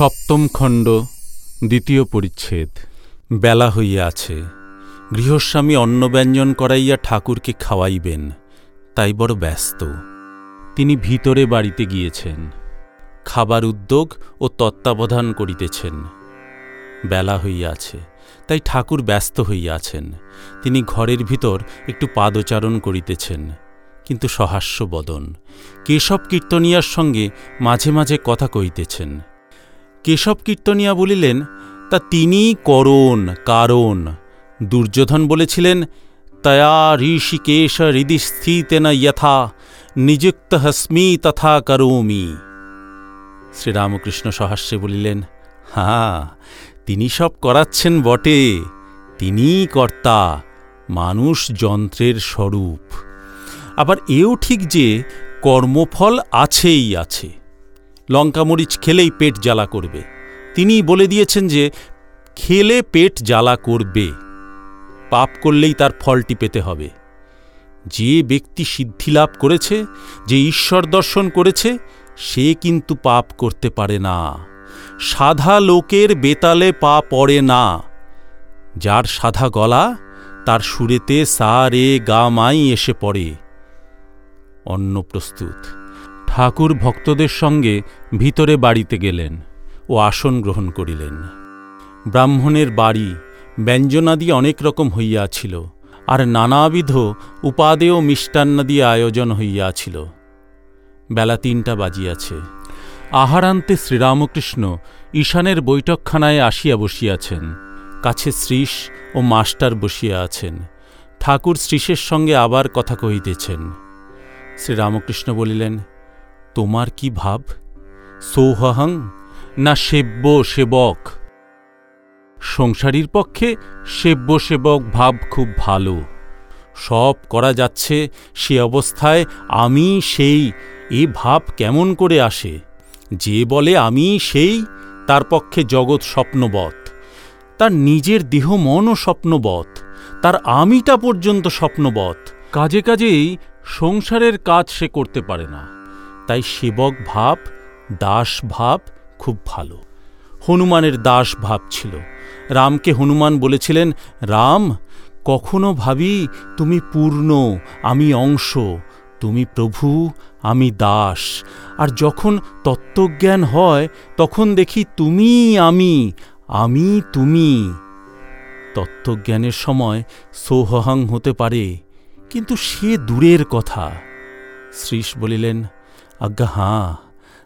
সপ্তম খণ্ড, দ্বিতীয় পরিচ্ছেদ। বেলা হইয়া আছে গৃহস্বামী অন্নব্যঞ্জন করাইয়া ঠাকুরকে খাওয়াইবেন, তাই বড় ব্যস্ত। তিনি ভিতরে বাড়িতে গিয়েছেন। খাবার উদ্যোগ ও তত্ত্বাবধান করিতেছেন। বেলা হইয়াছে, তাই ঠাকুর ব্যস্ত হইয়াছেন। তিনি ঘরের ভিতর একটু পাদচারণ করিতেছেন, কিন্তু সহাস্য বদন। কেশব কীর্তনিয়ার সঙ্গে মাঝে মাঝে কথা কহিতেছেন। কেশব কীর্তনিয়া বলিলেন, তা তিনি করণ, কারণ। দুর্যোধন বলেছিলেন, তয়া ঋষিকেশ হৃদি স্থিতেন যথা নিযুক্ত হস্মি তথা করোমি। শ্রীরামকৃষ্ণ সহাস্যে বলিলেন হ্যাঁ তিনি সব করাচ্ছেন বটে, তিনিই কর্তা, মানুষ যন্ত্রের স্বরূপ। আবার এও ঠিক যে কর্মফল আছেই আছে। লঙ্কামরিচ খেলেই পেট জ্বালা করবে। তিনি বলে দিয়েছেন যে, খেলে পেট জ্বালা করবে। পাপ করলেই তার ফলটি পেতে হবে। যে ব্যক্তি সিদ্ধি লাভ করেছে, যে ঈশ্বর দর্শন করেছে, সে কিন্তু পাপ করতে পারে না। সাধা লোকের বেতালে পা পড়ে না। যার সাধা গলা, তার সুরেতে সা রে গা মাই এসে পড়ে। অন্ন প্রস্তুত। ঠাকুর ভক্তদের সঙ্গে ভিতরে বাড়িতে গেলেন ও আসন গ্রহণ করিলেন। ব্রাহ্মণের বাড়ি ব্যঞ্জনাদি অনেক রকম হইয়াছিল, আর নানাবিধ উপাদেয় মিষ্টান্নাদি আয়োজন হইয়াছিল। বেলা তিনটা বাজিয়াছে। আহারান্তে শ্রীরামকৃষ্ণ ঈশানের বৈঠকখানায় আসিয়া বসিয়াছেন, কাছে শ্রীশ ও মাস্টার বসিয়া আছেন। ঠাকুর শ্রীশের সঙ্গে আবার কথা কহিতেছেন। শ্রীরামকৃষ্ণ বলিলেন তোমার কি ভাব? সৌহহং না সেব্য সেবক সংসারীর পক্ষে সেব্য সেবক ভাব খুব ভালো। সব করা যাচ্ছে সে অবস্থায় আমি সেই। এ ভাব কেমন করে আসে? যে বলে আমি সেই, তার পক্ষে জগৎ স্বপ্নবৎ। তার নিজের দেহ মনও স্বপ্নবৎ। তার আমিটা পর্যন্ত স্বপ্নবৎ। কাজে কাজেই সংসারের কাজ সে করতে পারে না। তাই সেবক ভাব, দাস ভাব খুব ভালো। হনুমানের দাস ভাব ছিল। রামকে হনুমান বলেছিলেন, রাম, কখনো ভাবি তুমি পূর্ণ, আমি অংশ, তুমি প্রভু, আমি দাস। আর যখন তত্ত্বজ্ঞান হয়, তখন দেখি তুমি আমি আমি তুমি। তত্ত্বজ্ঞানের সময় সোহহাং হতে পারে, কিন্তু সে দূরের কথা। শ্রীশ বলিলেন আজ্ঞা, হাঁ,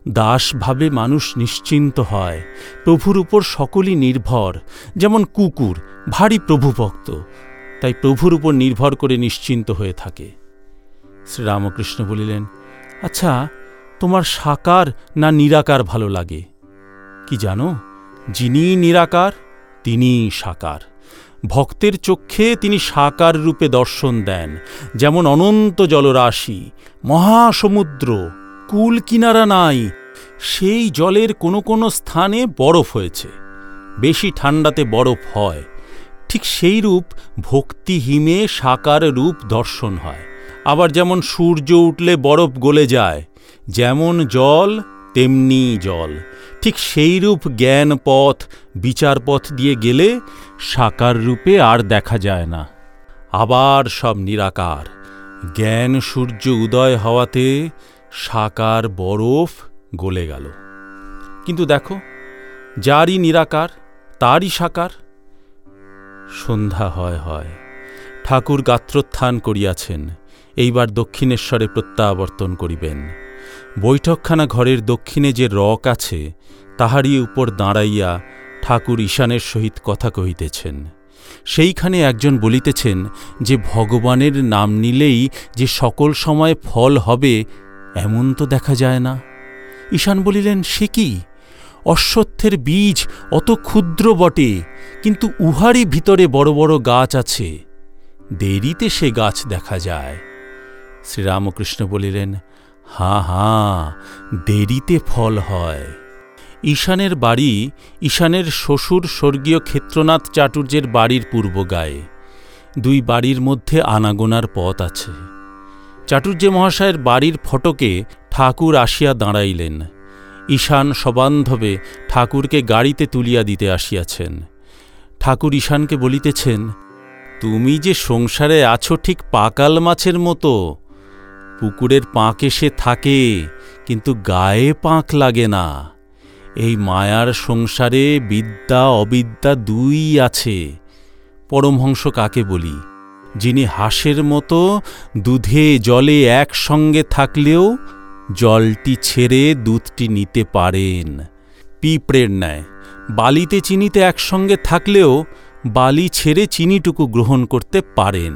দাসভাবে মানুষ নিশ্চিন্ত হয়, প্রভুর উপর সকলই নির্ভর, যেমন কুকুর, ভারী প্রভুভক্ত, তাই প্রভুর উপর নির্ভর করে নিশ্চিন্ত হয়ে থাকে। শ্রীরামকৃষ্ণ বলিলেন আচ্ছা তোমার সাকার না নিরাকার ভালো লাগে? কি জানো যিনি নিরাকার তিনি সাকার। ভক্তের চক্ষে তিনি সাকার রূপে দর্শন দেন, যেমন অনন্ত জলরাশি, মহাসমুদ্র কুল কিনারা নাই, সেই জলের কোনো কোনো স্থানে বরফ হয়েছে। বেশি ঠান্ডাতে বরফ হয়। ঠিক সেই রূপ ভক্তিহীমে সাকার রূপ দর্শন হয়। আবার যেমন সূর্য উঠলে বরফ গলে যায়, যেমন জল তেমনি জল। ঠিক সেই রূপ জ্ঞান পথ, বিচার পথ দিয়ে গেলে সাকার রূপে আর দেখা যায় না। আবার সব নিরাকার। জ্ঞান সূর্য উদয় হওয়াতে সাকার বরফ গলে গেল। কিন্তু দেখো, যারই নিরাকার, তারই সাকার। সন্ধ্যা হয় হয়, ঠাকুর গাত্রোত্থান করিয়াছেন, এইবার দক্ষিণেশ্বরে প্রত্যাবর্তন করিবেন। বৈঠকখানা ঘরের দক্ষিণে যে রক আছে, তাহারই উপর দাঁড়াইয়া ঠাকুর ঈশানের সহিত কথা কহিতেছেন। সেইখানে একজন বলিতেছেন যে, ভগবানের নাম নিলেই যে সকল সময় ফল হবে এমন তো দেখা যায় না। ঈশান বলিলেন, সে কি? অশ্বত্থের বীজ অত ক্ষুদ্র বটে, কিন্তু উহারই ভিতরে বড় বড় গাছ আছে। দেরিতে সে গাছ দেখা যায়। শ্রীরামকৃষ্ণ বলিলেন, হা হা, দেরিতে ফল হয়। ঈশানের বাড়ি ঈশানের শ্বশুর স্বর্গীয় ক্ষেত্রনাথ চাটুর্যের বাড়ির পূর্ব গায়ে। দুই বাড়ির মধ্যে আনাগোনার পথ আছে। চাটুর্য মহাশয়ের বাড়ির ফটকে ঠাকুর আসিয়া দাঁড়াইলেন। ঈশান সবান্ধবে ঠাকুরকে গাড়িতে তুলিয়া দিতে আসিয়াছেন। ঠাকুর ঈশানকে বলিতেছেন, তুমি যে সংসারে আছো ঠিক পাকাল মাছের মতো। পুকুরের পাঁক এসে থাকে, কিন্তু গায়ে পাঁক লাগে না। এই মায়ার সংসারে বিদ্যা অবিদ্যা দুই আছে। পরমহংস কাকে বলি? যিনি হাঁসের মতো দুধে জলে একসঙ্গে থাকলেও জলটি ছেড়ে দুধটি নিতে পারেন। পিঁপড়ের ন্যায়, বালিতে চিনিতে একসঙ্গে থাকলেও বালি ছেড়ে চিনিটুকু গ্রহণ করতে পারেন।